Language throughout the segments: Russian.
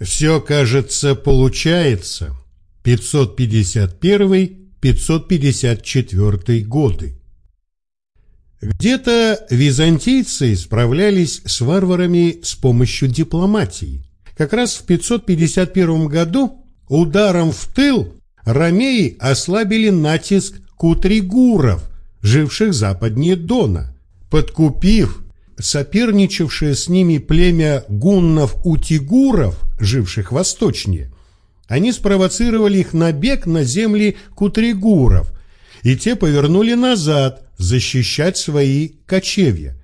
Все, кажется, получается. 551-554 годы. Где-то византийцы справлялись с варварами с помощью дипломатии. Как раз в 551 году ударом в тыл ромеи ослабили натиск кутригуров, живших западнее Дона, подкупив соперничавшее с ними племя гуннов-утигуров, живших восточнее. Они спровоцировали их на бег на земли кутригуров, и те повернули назад защищать свои кочевья.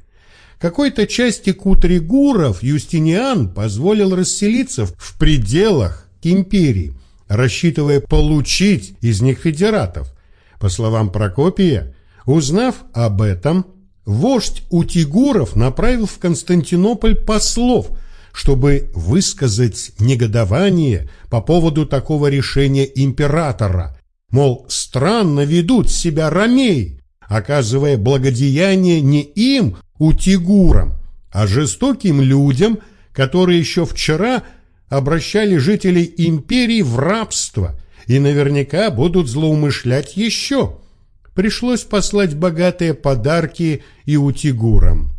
Какой-то части кутригуров Юстиниан позволил расселиться в пределах империи, рассчитывая получить из них федератов. По словам Прокопия, узнав об этом, вождь Утигуров направил в Константинополь послов, чтобы высказать негодование по поводу такого решения императора. Мол, странно ведут себя ромеи, оказывая благодеяние не им, Утигурам, а жестоким людям, которые еще вчера обращали жителей империи в рабство и наверняка будут злоумышлять еще. Пришлось послать богатые подарки и утигурам.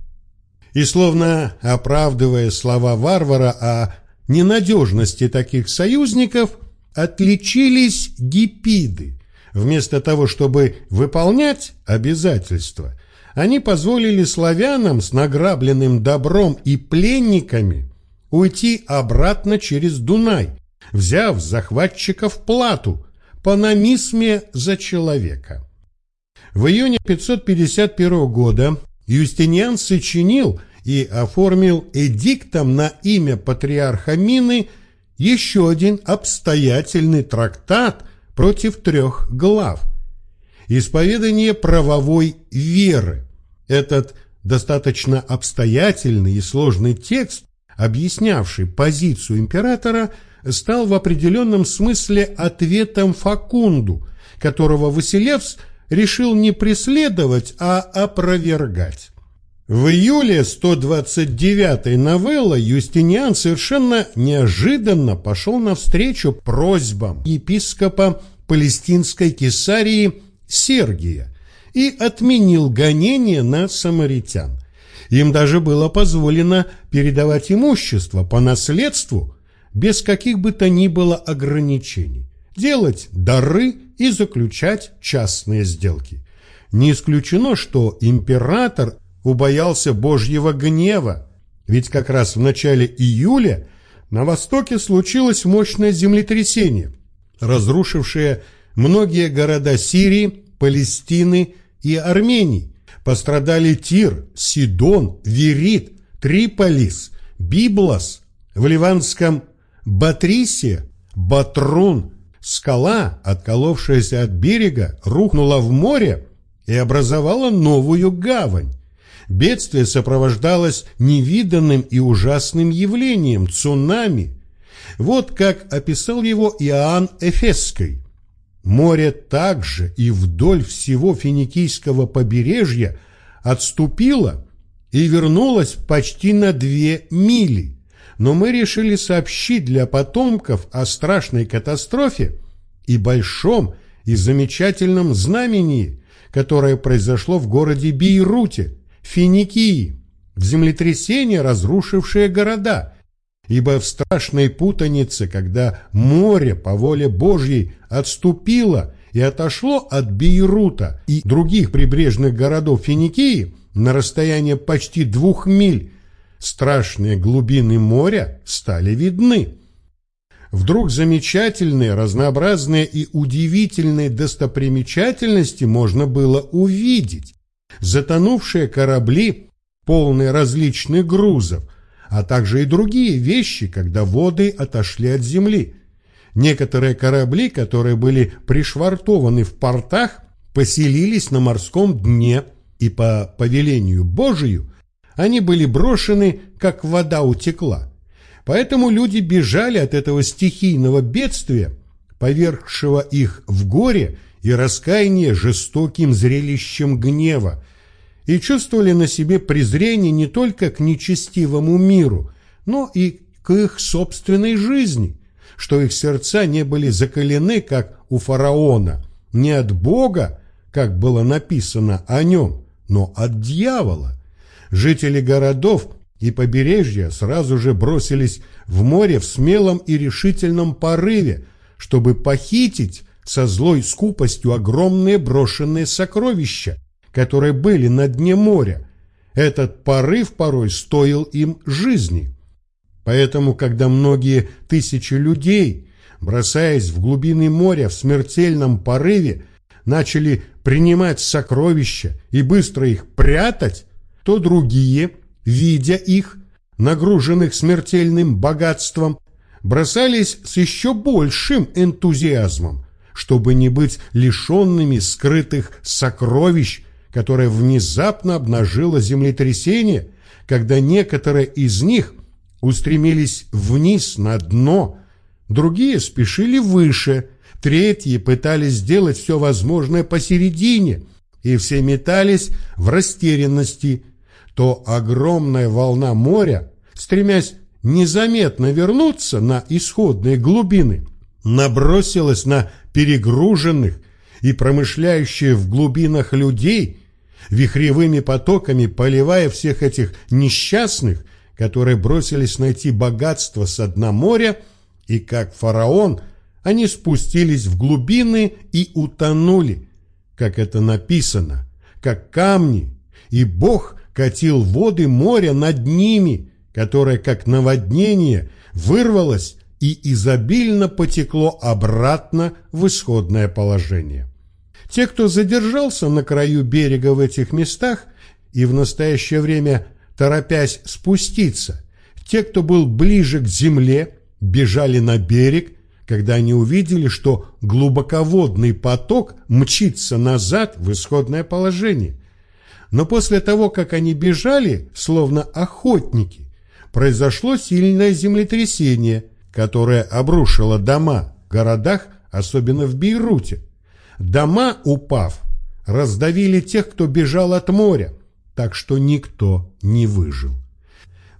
И словно оправдывая слова варвара о ненадежности таких союзников, отличились гипиды. Вместо того, чтобы выполнять обязательства, они позволили славянам с награбленным добром и пленниками уйти обратно через Дунай, взяв захватчиков плату по намисме за человека. В июне 551 года Юстиниан сочинил и оформил эдиктом на имя патриарха Мины еще один обстоятельный трактат против трех глав – исповедание правовой веры. Этот достаточно обстоятельный и сложный текст объяснявший позицию императора, стал в определенном смысле ответом Факунду, которого Василевс решил не преследовать, а опровергать. В июле 129-й новелла Юстиниан совершенно неожиданно пошел навстречу просьбам епископа Палестинской Кесарии Сергия и отменил гонение на самаритян. Им даже было позволено передавать имущество по наследству без каких бы то ни было ограничений, делать дары и заключать частные сделки. Не исключено, что император убоялся Божьего гнева, ведь как раз в начале июля на Востоке случилось мощное землетрясение, разрушившее многие города Сирии, Палестины и Армении, Пострадали Тир, Сидон, Верит, Триполис, Библос, в ливанском Батрисе, Батрун, скала, отколовшаяся от берега, рухнула в море и образовала новую гавань. Бедствие сопровождалось невиданным и ужасным явлением – цунами. Вот как описал его Иоанн Эфесский. Море также и вдоль всего финикийского побережья отступило и вернулось почти на две мили. Но мы решили сообщить для потомков о страшной катастрофе и большом и замечательном знамении, которое произошло в городе Бейруте, Финикии, в землетрясение, разрушившее города, ибо в страшной путанице, когда море по воле Божьей отступило и отошло от Бейрута и других прибрежных городов Финикии на расстояние почти двух миль, страшные глубины моря стали видны. Вдруг замечательные, разнообразные и удивительные достопримечательности можно было увидеть. Затонувшие корабли, полные различных грузов, а также и другие вещи, когда воды отошли от земли. Некоторые корабли, которые были пришвартованы в портах, поселились на морском дне, и по повелению Божию они были брошены, как вода утекла. Поэтому люди бежали от этого стихийного бедствия, повергшего их в горе и раскаяние жестоким зрелищем гнева, и чувствовали на себе презрение не только к нечестивому миру, но и к их собственной жизни, что их сердца не были закалены, как у фараона, не от Бога, как было написано о нем, но от дьявола. Жители городов и побережья сразу же бросились в море в смелом и решительном порыве, чтобы похитить со злой скупостью огромные брошенные сокровища, которые были на дне моря. Этот порыв порой стоил им жизни. Поэтому, когда многие тысячи людей, бросаясь в глубины моря в смертельном порыве, начали принимать сокровища и быстро их прятать, то другие, видя их, нагруженных смертельным богатством, бросались с еще большим энтузиазмом, чтобы не быть лишенными скрытых сокровищ, которое внезапно обнажило землетрясение, когда некоторые из них – устремились вниз на дно, другие спешили выше, третьи пытались сделать все возможное посередине, и все метались в растерянности. То огромная волна моря, стремясь незаметно вернуться на исходные глубины, набросилась на перегруженных и промышляющих в глубинах людей, вихревыми потоками поливая всех этих несчастных которые бросились найти богатство с дна моря, и как фараон они спустились в глубины и утонули, как это написано, как камни, и Бог катил воды моря над ними, которое, как наводнение, вырвалось и изобильно потекло обратно в исходное положение. Те, кто задержался на краю берега в этих местах и в настоящее время торопясь спуститься. Те, кто был ближе к земле, бежали на берег, когда они увидели, что глубоководный поток мчится назад в исходное положение. Но после того, как они бежали, словно охотники, произошло сильное землетрясение, которое обрушило дома в городах, особенно в Бейруте. Дома, упав, раздавили тех, кто бежал от моря, так что никто не выжил.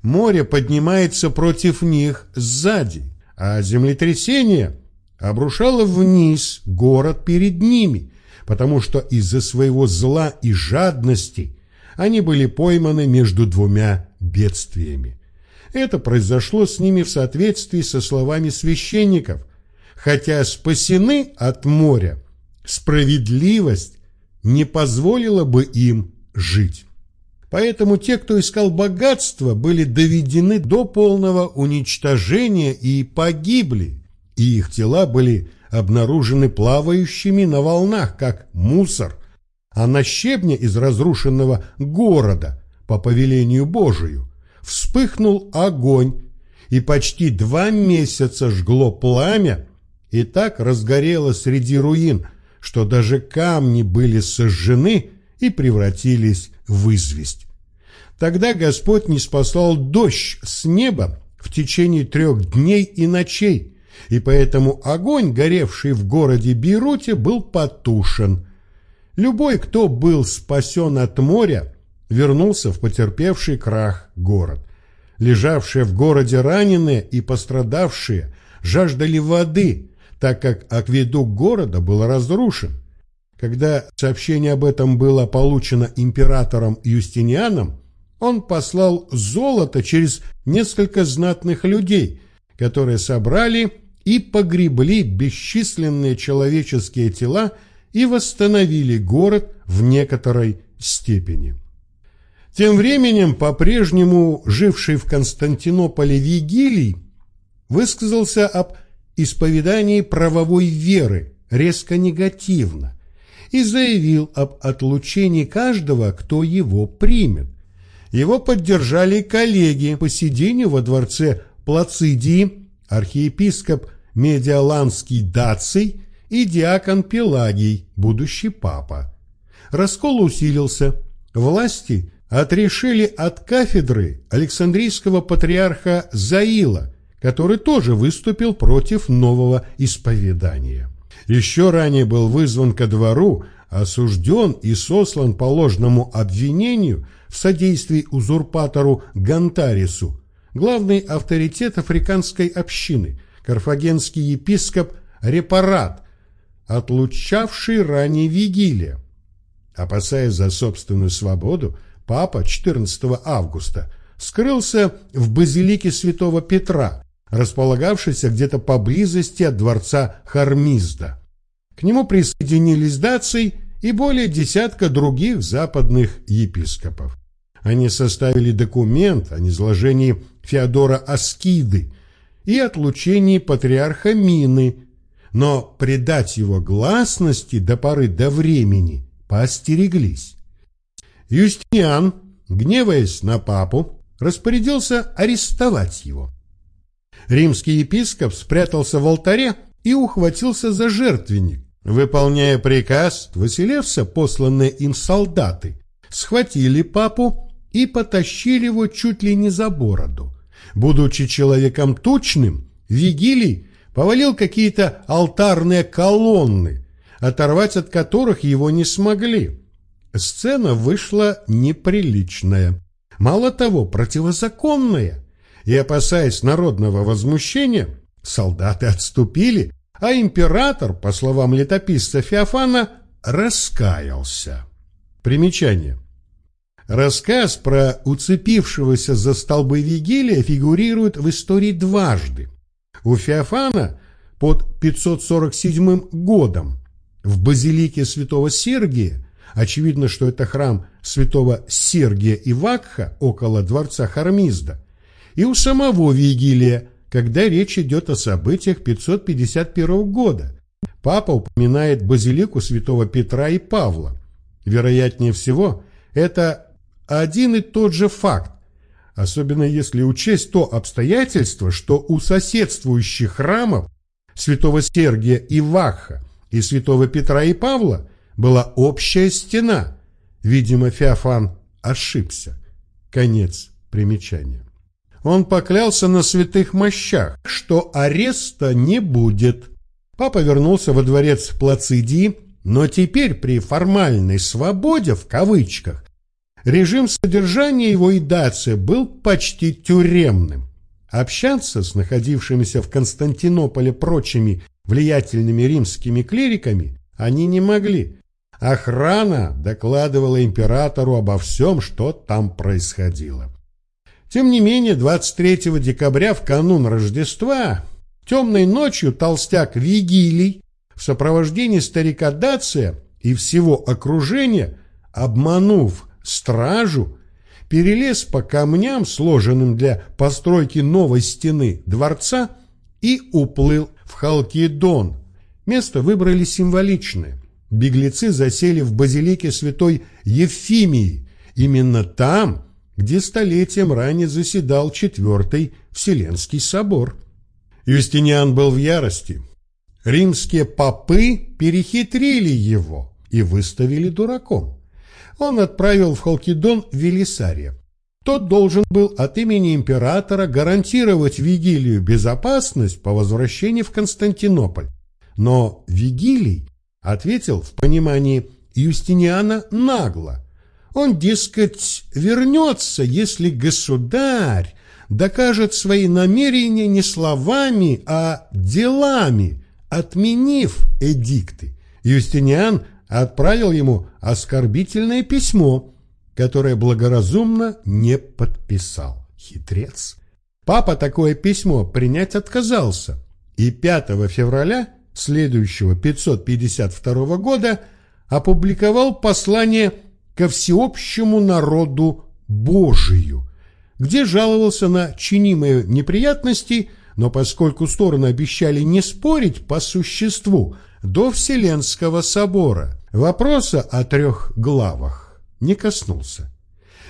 Море поднимается против них сзади, а землетрясение обрушало вниз город перед ними, потому что из-за своего зла и жадности они были пойманы между двумя бедствиями. Это произошло с ними в соответствии со словами священников. Хотя спасены от моря, справедливость не позволила бы им жить. Поэтому те, кто искал богатство, были доведены до полного уничтожения и погибли, и их тела были обнаружены плавающими на волнах, как мусор, а на щебне из разрушенного города, по повелению Божию, вспыхнул огонь, и почти два месяца жгло пламя, и так разгорело среди руин, что даже камни были сожжены и превратились в известь. Тогда Господь не спасал дождь с неба в течение трех дней и ночей, и поэтому огонь, горевший в городе Бейруте, был потушен. Любой, кто был спасен от моря, вернулся в потерпевший крах город. Лежавшие в городе раненые и пострадавшие жаждали воды, так как акведук города был разрушен. Когда сообщение об этом было получено императором Юстинианом, он послал золото через несколько знатных людей, которые собрали и погребли бесчисленные человеческие тела и восстановили город в некоторой степени. Тем временем, по-прежнему живший в Константинополе Вигилий высказался об исповедании правовой веры резко негативно, и заявил об отлучении каждого, кто его примет. Его поддержали коллеги по сидению во дворце Плацидии, архиепископ Медиаланский Даций и диакон Пелагий, будущий папа. Раскол усилился. Власти отрешили от кафедры Александрийского патриарха Заила, который тоже выступил против нового исповедания еще ранее был вызван ко двору, осужден и сослан по ложному обвинению в содействии узурпатору Гантарису, главный авторитет африканской общины, карфагенский епископ Репарат, отлучавший ранее Вигилия. Опасаясь за собственную свободу, папа 14 августа скрылся в базилике святого Петра, располагавшейся где-то поблизости от дворца Хармизда. К нему присоединились Даций и более десятка других западных епископов. Они составили документ о низложении Феодора Аскиды и отлучении патриарха Мины, но предать его гласности до поры до времени поостереглись. Юстиниан, гневаясь на папу, распорядился арестовать его. Римский епископ спрятался в алтаре и ухватился за жертвенник. Выполняя приказ, Василевса, посланные им солдаты, схватили папу и потащили его чуть ли не за бороду. Будучи человеком тучным, Вигилий повалил какие-то алтарные колонны, оторвать от которых его не смогли. Сцена вышла неприличная. Мало того, противозаконная. И, опасаясь народного возмущения, солдаты отступили, а император, по словам летописца Феофана, раскаялся. Примечание. Рассказ про уцепившегося за столбы Вигилия фигурирует в истории дважды. У Феофана под 547 годом в базилике святого Сергия, очевидно, что это храм святого Сергия и Вакха около дворца Хармизда, и у самого Вигилия, когда речь идет о событиях 551 года. Папа упоминает базилику святого Петра и Павла. Вероятнее всего, это один и тот же факт, особенно если учесть то обстоятельство, что у соседствующих храмов святого Сергия и Ваха и святого Петра и Павла была общая стена. Видимо, Феофан ошибся. Конец примечания. Он поклялся на святых мощах, что ареста не будет. Папа вернулся во дворец Плацидии, но теперь при формальной «свободе» в кавычках режим содержания его и Дация был почти тюремным. Общаться с находившимися в Константинополе прочими влиятельными римскими клириками они не могли. Охрана докладывала императору обо всем, что там происходило. Тем не менее, 23 декабря в канун Рождества темной ночью толстяк Вигилий в сопровождении старика Дация и всего окружения, обманув стражу, перелез по камням, сложенным для постройки новой стены дворца, и уплыл в Халкидон. Место выбрали символичное. Беглецы засели в базилике святой Ефимии. Именно там, где столетием ранее заседал Четвертый Вселенский собор. Юстиниан был в ярости. Римские попы перехитрили его и выставили дураком. Он отправил в Халкидон Велисария. Тот должен был от имени императора гарантировать Вигилию безопасность по возвращении в Константинополь. Но Вигилий ответил в понимании Юстиниана нагло. Он, дескать, вернется, если государь докажет свои намерения не словами, а делами, отменив эдикты. Юстиниан отправил ему оскорбительное письмо, которое благоразумно не подписал. Хитрец. Папа такое письмо принять отказался, и 5 февраля следующего 552 года опубликовал послание ко всеобщему народу Божию, где жаловался на чинимые неприятности, но поскольку стороны обещали не спорить по существу до Вселенского собора, вопроса о трех главах не коснулся.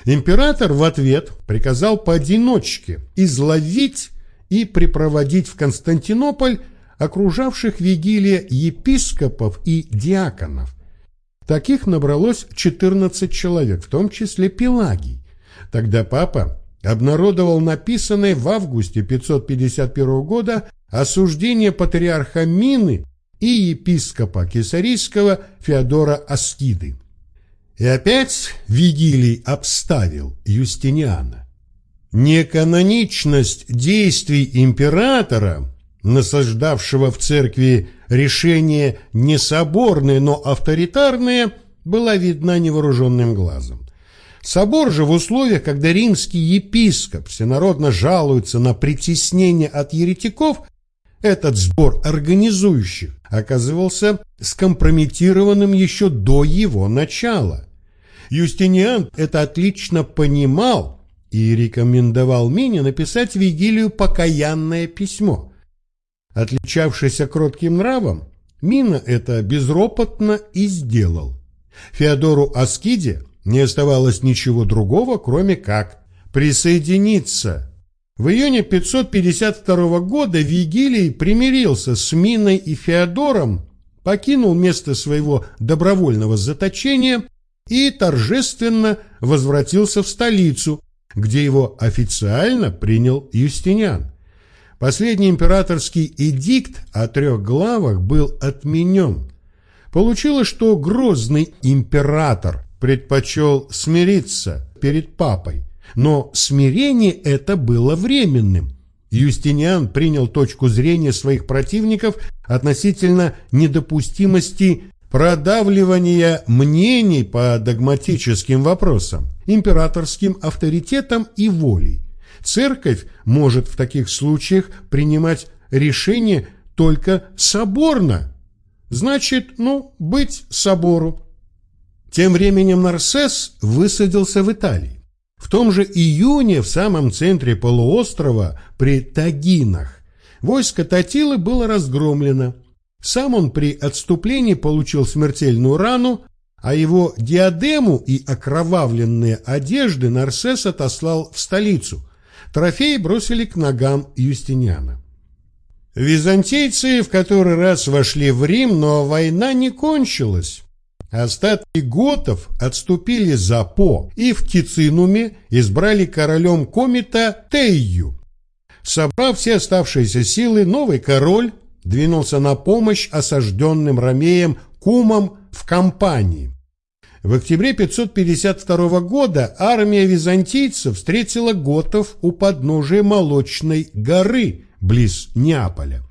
Император в ответ приказал поодиночке изловить и припроводить в Константинополь окружавших Вигилия епископов и диаконов. Таких набралось 14 человек, в том числе Пелагий. Тогда папа обнародовал написанное в августе 551 года осуждение патриарха Мины и епископа Кесарийского Феодора Аскиды. И опять Вигилий обставил Юстиниана. Неканоничность действий императора, насаждавшего в церкви решения не соборные, но авторитарные, была видна невооруженным глазом. Собор же в условиях, когда римский епископ всенародно жалуется на притеснение от еретиков, этот сбор организующих оказывался скомпрометированным еще до его начала. Юстиниан это отлично понимал и рекомендовал Мине написать Вигилию покаянное письмо. Отличавшийся кротким нравом, Мина это безропотно и сделал. Феодору Аскиде не оставалось ничего другого, кроме как присоединиться. В июне 552 года Вигилий примирился с Миной и Феодором, покинул место своего добровольного заточения и торжественно возвратился в столицу, где его официально принял Юстиниан. Последний императорский эдикт о трех главах был отменен. Получилось, что грозный император предпочел смириться перед папой. Но смирение это было временным. Юстиниан принял точку зрения своих противников относительно недопустимости продавливания мнений по догматическим вопросам, императорским авторитетом и волей. Церковь может в таких случаях принимать решение только соборно. Значит, ну, быть собору. Тем временем Нарсес высадился в Италии. В том же июне в самом центре полуострова при Тагинах войско Татилы было разгромлено. Сам он при отступлении получил смертельную рану, а его диадему и окровавленные одежды Нарсес отослал в столицу. Трофеи бросили к ногам Юстиниана. Византийцы в который раз вошли в Рим, но война не кончилась. Остатки готов отступили за По и в Тицинуме избрали королем Комита Тейю. Собрав все оставшиеся силы, новый король двинулся на помощь осажденным ромеям Кумам в кампании. В октябре 552 года армия византийцев встретила готов у подножия Молочной горы близ Неаполя.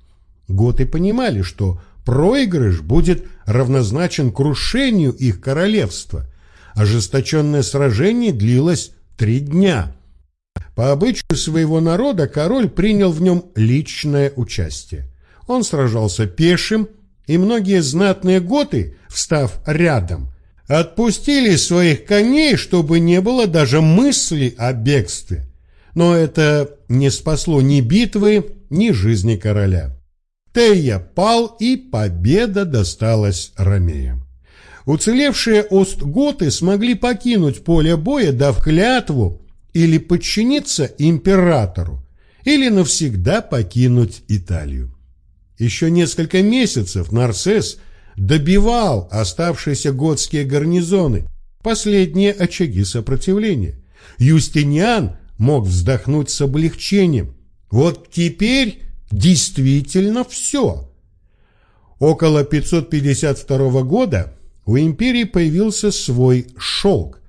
Готы понимали, что Проигрыш будет равнозначен крушению их королевства. Ожесточенное сражение длилось три дня. По обычаю своего народа король принял в нем личное участие. Он сражался пешим, и многие знатные готы, встав рядом, отпустили своих коней, чтобы не было даже мысли о бегстве. Но это не спасло ни битвы, ни жизни короля. Тея пал, и победа досталась ромеям. Уцелевшие остготы смогли покинуть поле боя, дав клятву или подчиниться императору, или навсегда покинуть Италию. Еще несколько месяцев Нарсес добивал оставшиеся готские гарнизоны, последние очаги сопротивления. Юстиниан мог вздохнуть с облегчением. Вот теперь действительно все. Около 552 года у империи появился свой шелк.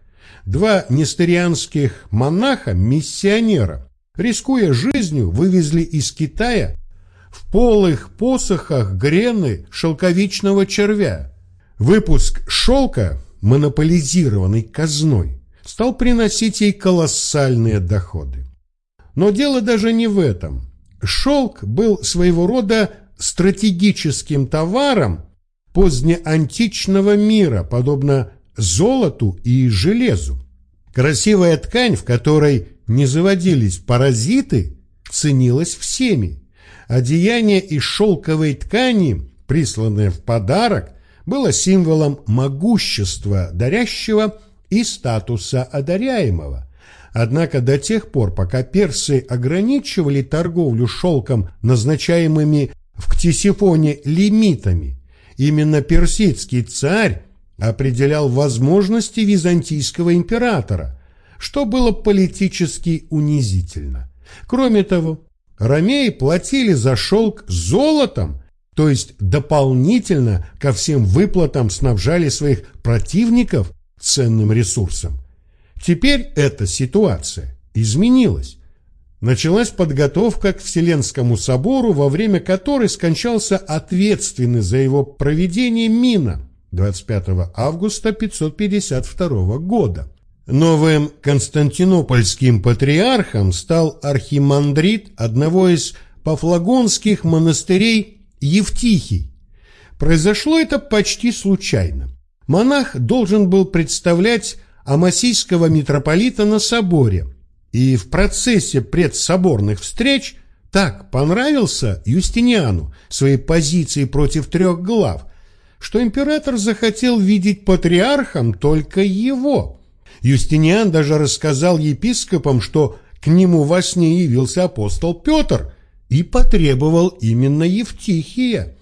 Два нестерианских монаха-миссионера, рискуя жизнью, вывезли из Китая в полых посохах грены шелковичного червя. Выпуск шелка, монополизированный казной, стал приносить ей колоссальные доходы. Но дело даже не в этом. Шелк был своего рода стратегическим товаром позднеантичного мира, подобно золоту и железу. Красивая ткань, в которой не заводились паразиты, ценилась всеми. Одеяние из шелковой ткани, присланное в подарок, было символом могущества дарящего и статуса одаряемого. Однако до тех пор, пока персы ограничивали торговлю шелком назначаемыми в Ктисифоне лимитами, именно персидский царь определял возможности византийского императора, что было политически унизительно. Кроме того, ромеи платили за шелк золотом, то есть дополнительно ко всем выплатам снабжали своих противников ценным ресурсом. Теперь эта ситуация изменилась. началась подготовка к Вселенскому собору, во время которой скончался ответственный за его проведение Мина 25 августа 552 года. Новым константинопольским патриархом стал архимандрит одного из пафлагонских монастырей Евтихий. Произошло это почти случайно. Монах должен был представлять амасийского митрополита на соборе, и в процессе предсоборных встреч так понравился Юстиниану своей позиции против трех глав, что император захотел видеть патриархом только его. Юстиниан даже рассказал епископам, что к нему во сне явился апостол Петр и потребовал именно Евтихия.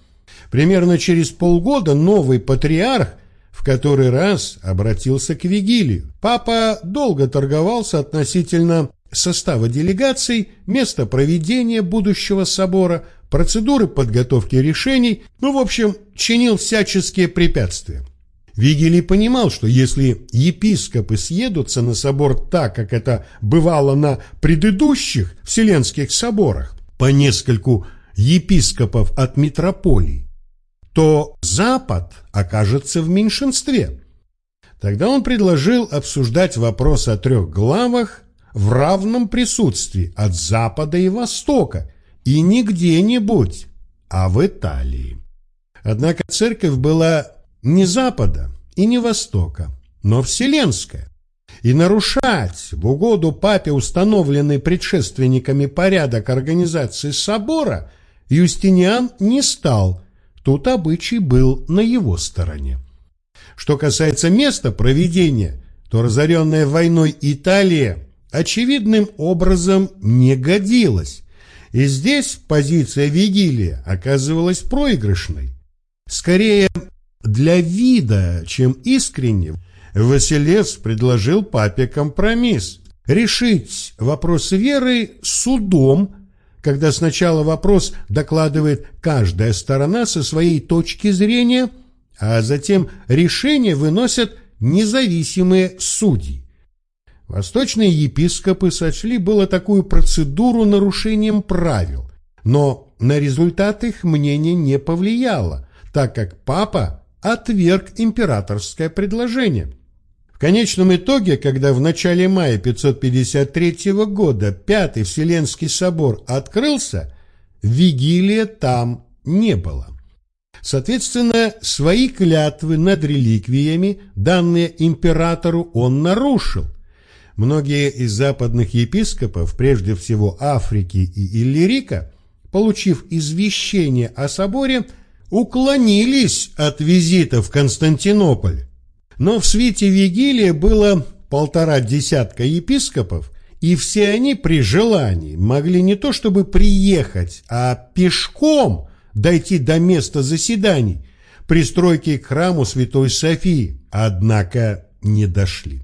Примерно через полгода новый патриарх который раз обратился к Вигилию. Папа долго торговался относительно состава делегаций, места проведения будущего собора, процедуры подготовки решений, ну, в общем, чинил всяческие препятствия. Вигилий понимал, что если епископы съедутся на собор так, как это бывало на предыдущих вселенских соборах, по нескольку епископов от митрополий, то Запад окажется в меньшинстве. Тогда он предложил обсуждать вопрос о трех главах в равном присутствии от Запада и Востока, и не где-нибудь, а в Италии. Однако церковь была не Запада и не Востока, но вселенская. И нарушать в угоду папе установленный предшественниками порядок организации собора Юстиниан не стал – Тут обычай был на его стороне. Что касается места проведения, то разоренная войной Италия очевидным образом не годилась, и здесь позиция Вигилия оказывалась проигрышной. Скорее, для вида, чем искренне, Василец предложил папе компромисс – решить вопрос веры судом когда сначала вопрос докладывает каждая сторона со своей точки зрения, а затем решение выносят независимые судьи. Восточные епископы сочли было такую процедуру нарушением правил, но на результат их мнение не повлияло, так как папа отверг императорское предложение – конечном итоге, когда в начале мая 553 года Пятый Вселенский собор открылся, вигилия там не было. Соответственно, свои клятвы над реликвиями, данные императору, он нарушил. Многие из западных епископов, прежде всего Африки и Иллирика, получив извещение о соборе, уклонились от визита в Константинополь но в свите Вигилия было полтора десятка епископов, и все они при желании могли не то чтобы приехать, а пешком дойти до места заседаний, пристройки к храму Святой Софии, однако не дошли.